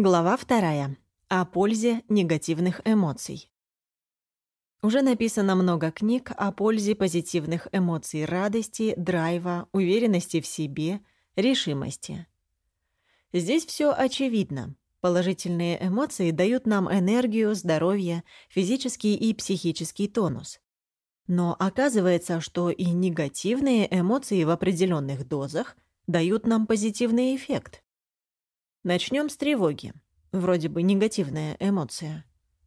Глава вторая. О пользе негативных эмоций. Уже написано много книг о пользе позитивных эмоций радости, драйва, уверенности в себе, решимости. Здесь все очевидно. Положительные эмоции дают нам энергию, здоровье, физический и психический тонус. Но оказывается, что и негативные эмоции в определенных дозах дают нам позитивный эффект – Начнем с тревоги. Вроде бы негативная эмоция.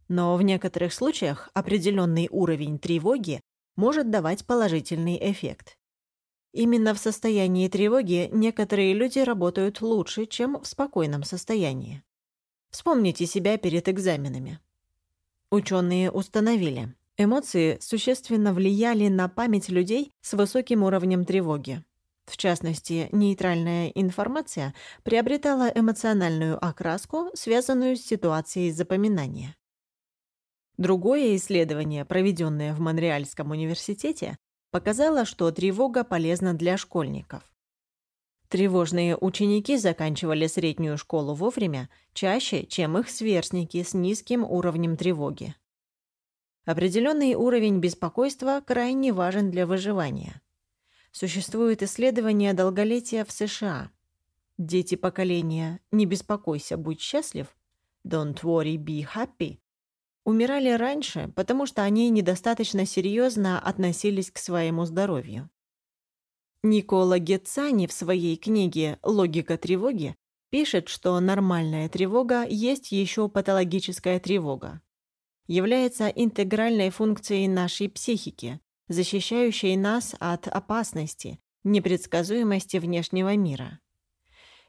Но в некоторых случаях определенный уровень тревоги может давать положительный эффект. Именно в состоянии тревоги некоторые люди работают лучше, чем в спокойном состоянии. Вспомните себя перед экзаменами. Ученые установили, эмоции существенно влияли на память людей с высоким уровнем тревоги. В частности, нейтральная информация приобретала эмоциональную окраску, связанную с ситуацией запоминания. Другое исследование, проведенное в Монреальском университете, показало, что тревога полезна для школьников. Тревожные ученики заканчивали среднюю школу вовремя чаще, чем их сверстники с низким уровнем тревоги. Определенный уровень беспокойства крайне важен для выживания. Существует исследование долголетия в США. Дети поколения «Не беспокойся, будь счастлив» «Don't worry, be happy» умирали раньше, потому что они недостаточно серьезно относились к своему здоровью. Никола Гетцани в своей книге «Логика тревоги» пишет, что нормальная тревога есть еще патологическая тревога. Является интегральной функцией нашей психики, защищающей нас от опасности, непредсказуемости внешнего мира.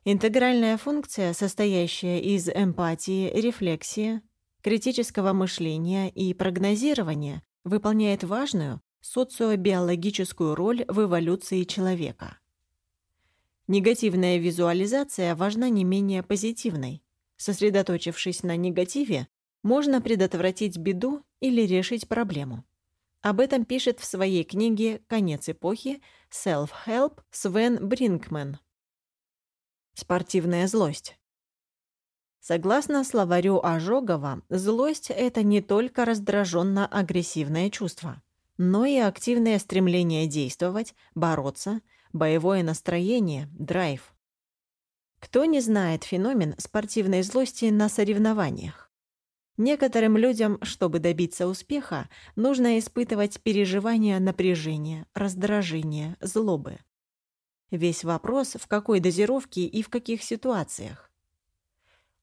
Интегральная функция, состоящая из эмпатии, рефлексии, критического мышления и прогнозирования, выполняет важную социобиологическую роль в эволюции человека. Негативная визуализация важна не менее позитивной. Сосредоточившись на негативе, можно предотвратить беду или решить проблему. Об этом пишет в своей книге «Конец эпохи» Self-Help Свен Бринкмен. Спортивная злость. Согласно словарю Ожогова, злость – это не только раздраженно-агрессивное чувство, но и активное стремление действовать, бороться, боевое настроение, драйв. Кто не знает феномен спортивной злости на соревнованиях? Некоторым людям, чтобы добиться успеха, нужно испытывать переживания напряжения, раздражения, злобы. Весь вопрос, в какой дозировке и в каких ситуациях.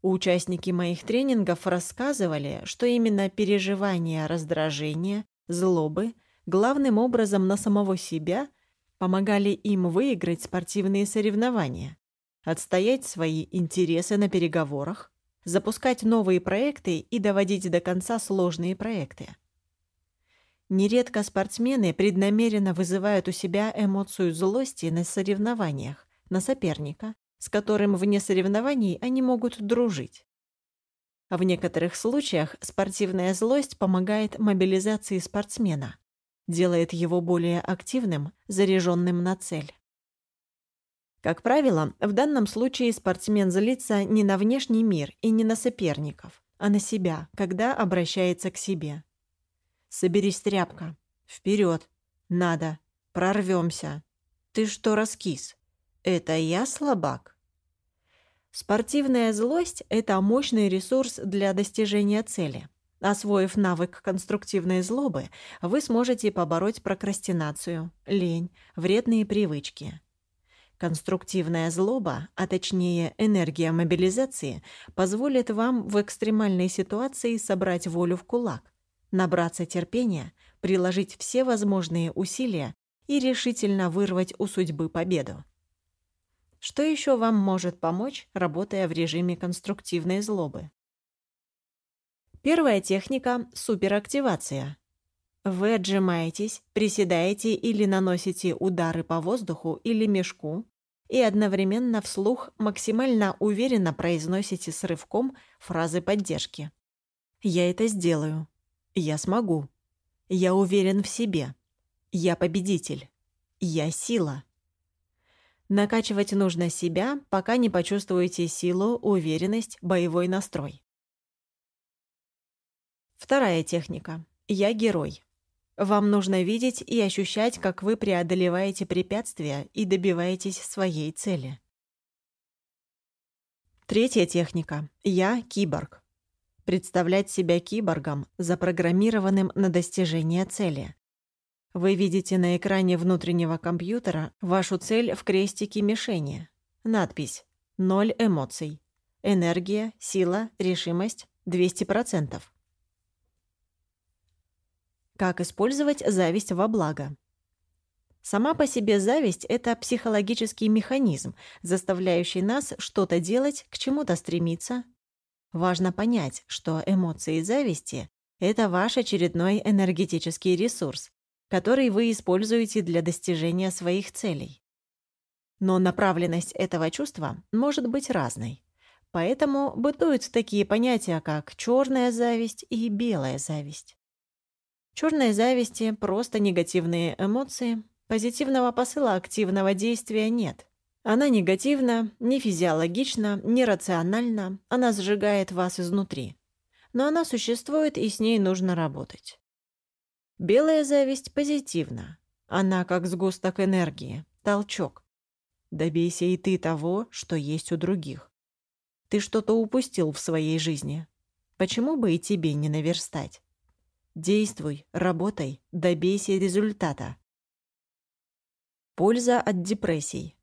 Участники моих тренингов рассказывали, что именно переживания раздражения, злобы, главным образом на самого себя, помогали им выиграть спортивные соревнования, отстоять свои интересы на переговорах, запускать новые проекты и доводить до конца сложные проекты. Нередко спортсмены преднамеренно вызывают у себя эмоцию злости на соревнованиях, на соперника, с которым вне соревнований они могут дружить. В некоторых случаях спортивная злость помогает мобилизации спортсмена, делает его более активным, заряженным на цель. Как правило, в данном случае спортсмен злится не на внешний мир и не на соперников, а на себя, когда обращается к себе. «Соберись, тряпка. Вперед. Надо. Прорвемся. Ты что раскис? Это я слабак?» Спортивная злость – это мощный ресурс для достижения цели. Освоив навык конструктивной злобы, вы сможете побороть прокрастинацию, лень, вредные привычки – Конструктивная злоба, а точнее энергия мобилизации, позволит вам в экстремальной ситуации собрать волю в кулак, набраться терпения, приложить все возможные усилия и решительно вырвать у судьбы победу. Что еще вам может помочь, работая в режиме конструктивной злобы? Первая техника – суперактивация. Вы отжимаетесь, приседаете или наносите удары по воздуху или мешку и одновременно вслух максимально уверенно произносите с рывком фразы поддержки. «Я это сделаю. Я смогу. Я уверен в себе. Я победитель. Я сила». Накачивать нужно себя, пока не почувствуете силу, уверенность, боевой настрой. Вторая техника. Я герой. Вам нужно видеть и ощущать, как вы преодолеваете препятствия и добиваетесь своей цели. Третья техника. Я киборг. Представлять себя киборгом, запрограммированным на достижение цели. Вы видите на экране внутреннего компьютера вашу цель в крестике мишени. Надпись «Ноль эмоций». Энергия, сила, решимость 200%. Как использовать зависть во благо? Сама по себе зависть – это психологический механизм, заставляющий нас что-то делать, к чему-то стремиться. Важно понять, что эмоции зависти – это ваш очередной энергетический ресурс, который вы используете для достижения своих целей. Но направленность этого чувства может быть разной. Поэтому бытуют такие понятия, как черная зависть и белая зависть. Черной зависти – просто негативные эмоции, позитивного посыла активного действия нет. Она негативна, не физиологична, не рациональна, она сжигает вас изнутри. Но она существует, и с ней нужно работать. Белая зависть позитивна. Она как сгусток энергии, толчок. Добейся и ты того, что есть у других. Ты что-то упустил в своей жизни. Почему бы и тебе не наверстать? Действуй, работай, добейся результата. Польза от депрессий.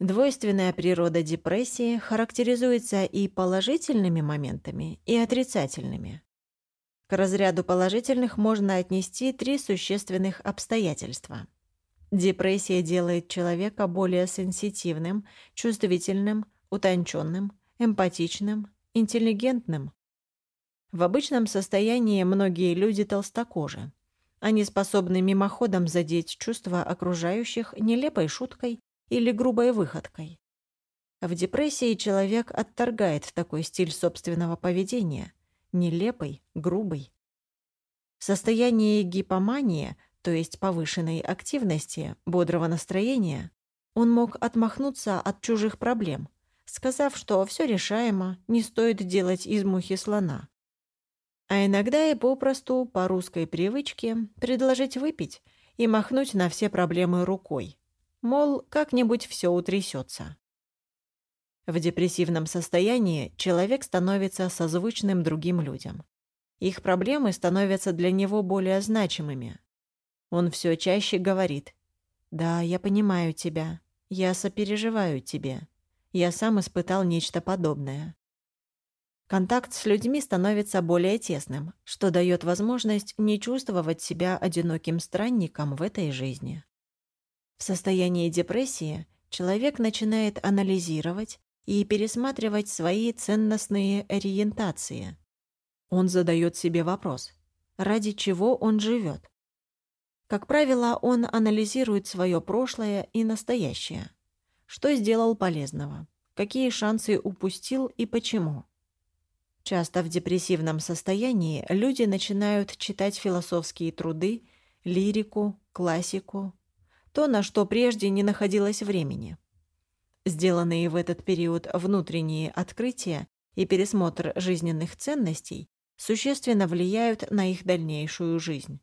Двойственная природа депрессии характеризуется и положительными моментами, и отрицательными. К разряду положительных можно отнести три существенных обстоятельства. Депрессия делает человека более сенситивным, чувствительным, утонченным, эмпатичным, интеллигентным. В обычном состоянии многие люди толстокожи. Они способны мимоходом задеть чувства окружающих нелепой шуткой или грубой выходкой. В депрессии человек отторгает такой стиль собственного поведения – нелепый, грубый. В состоянии гипомании, то есть повышенной активности, бодрого настроения, он мог отмахнуться от чужих проблем, сказав, что все решаемо, не стоит делать из мухи слона. А иногда и попросту, по русской привычке, предложить выпить и махнуть на все проблемы рукой. Мол, как-нибудь все утрясется. В депрессивном состоянии человек становится созвучным другим людям. Их проблемы становятся для него более значимыми. Он все чаще говорит «Да, я понимаю тебя. Я сопереживаю тебе. Я сам испытал нечто подобное». Контакт с людьми становится более тесным, что дает возможность не чувствовать себя одиноким странником в этой жизни. В состоянии депрессии человек начинает анализировать и пересматривать свои ценностные ориентации. Он задает себе вопрос, ради чего он живет. Как правило, он анализирует свое прошлое и настоящее. Что сделал полезного, какие шансы упустил и почему. Часто в депрессивном состоянии люди начинают читать философские труды, лирику, классику, то, на что прежде не находилось времени. Сделанные в этот период внутренние открытия и пересмотр жизненных ценностей существенно влияют на их дальнейшую жизнь.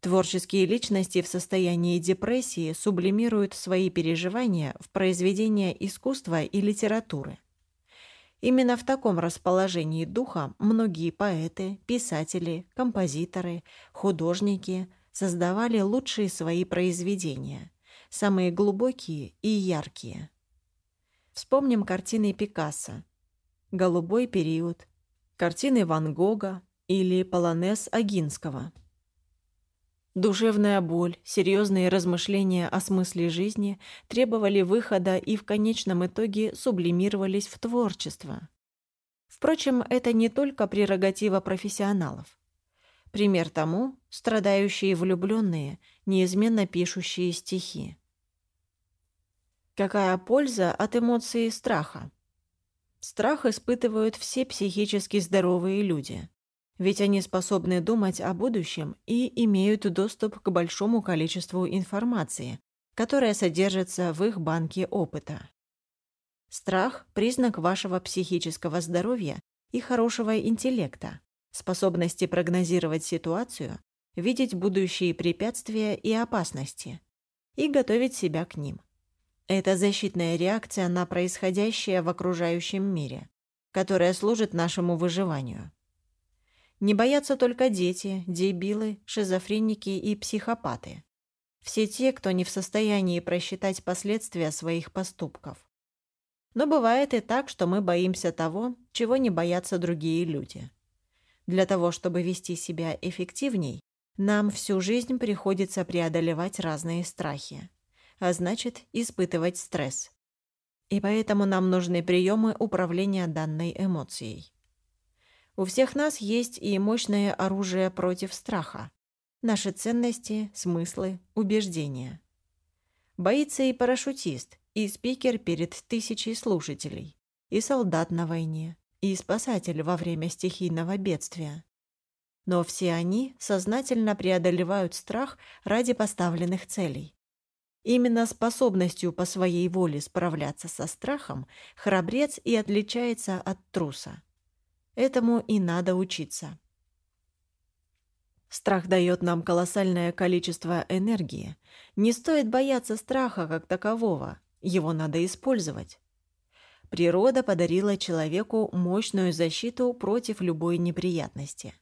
Творческие личности в состоянии депрессии сублимируют свои переживания в произведения искусства и литературы. Именно в таком расположении духа многие поэты, писатели, композиторы, художники создавали лучшие свои произведения – самые глубокие и яркие. Вспомним картины Пикассо, «Голубой период», картины Ван Гога или «Полонез Агинского». Душевная боль, серьезные размышления о смысле жизни требовали выхода и в конечном итоге сублимировались в творчество. Впрочем, это не только прерогатива профессионалов. Пример тому – страдающие влюбленные, неизменно пишущие стихи. Какая польза от эмоции страха? Страх испытывают все психически здоровые люди, ведь они способны думать о будущем и имеют доступ к большому количеству информации, которая содержится в их банке опыта. Страх – признак вашего психического здоровья и хорошего интеллекта, способности прогнозировать ситуацию, видеть будущие препятствия и опасности и готовить себя к ним. Это защитная реакция на происходящее в окружающем мире, которая служит нашему выживанию. Не боятся только дети, дебилы, шизофреники и психопаты. Все те, кто не в состоянии просчитать последствия своих поступков. Но бывает и так, что мы боимся того, чего не боятся другие люди. Для того, чтобы вести себя эффективней, нам всю жизнь приходится преодолевать разные страхи, а значит, испытывать стресс. И поэтому нам нужны приемы управления данной эмоцией. У всех нас есть и мощное оружие против страха. Наши ценности, смыслы, убеждения. Боится и парашютист, и спикер перед тысячей слушателей, и солдат на войне, и спасатель во время стихийного бедствия. Но все они сознательно преодолевают страх ради поставленных целей. Именно способностью по своей воле справляться со страхом храбрец и отличается от труса. Этому и надо учиться. Страх дает нам колоссальное количество энергии. Не стоит бояться страха как такового, его надо использовать. Природа подарила человеку мощную защиту против любой неприятности.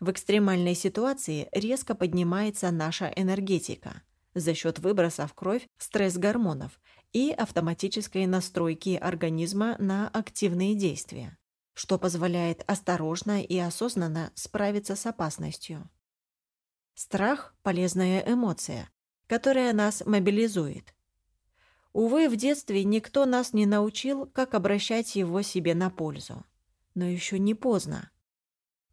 В экстремальной ситуации резко поднимается наша энергетика за счет выброса в кровь стресс-гормонов и автоматической настройки организма на активные действия, что позволяет осторожно и осознанно справиться с опасностью. Страх – полезная эмоция, которая нас мобилизует, Увы, в детстве никто нас не научил, как обращать его себе на пользу. Но еще не поздно.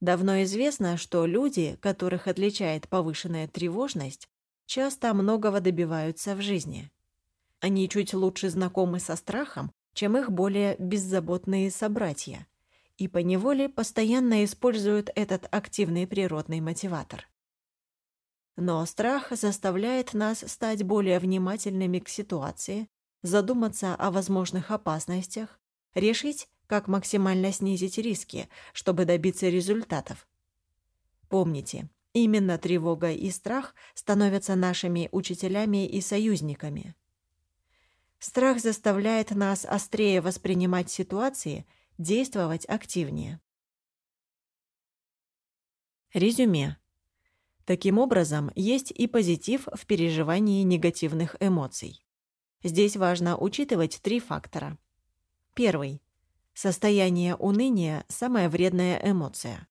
Давно известно, что люди, которых отличает повышенная тревожность, часто многого добиваются в жизни. Они чуть лучше знакомы со страхом, чем их более беззаботные собратья, и поневоле постоянно используют этот активный природный мотиватор. Но страх заставляет нас стать более внимательными к ситуации, задуматься о возможных опасностях, решить, как максимально снизить риски, чтобы добиться результатов. Помните, именно тревога и страх становятся нашими учителями и союзниками. Страх заставляет нас острее воспринимать ситуации, действовать активнее. Резюме. Таким образом, есть и позитив в переживании негативных эмоций. Здесь важно учитывать три фактора. Первый. Состояние уныния – самая вредная эмоция.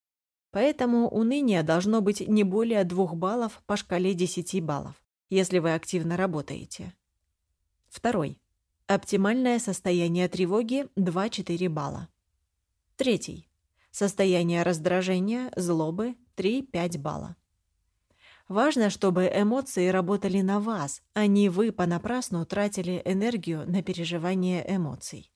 Поэтому уныние должно быть не более 2 баллов по шкале 10 баллов, если вы активно работаете. Второй. Оптимальное состояние тревоги – 2-4 балла. Третий. Состояние раздражения, злобы – 3-5 балла. Важно, чтобы эмоции работали на вас, а не вы понапрасну тратили энергию на переживание эмоций.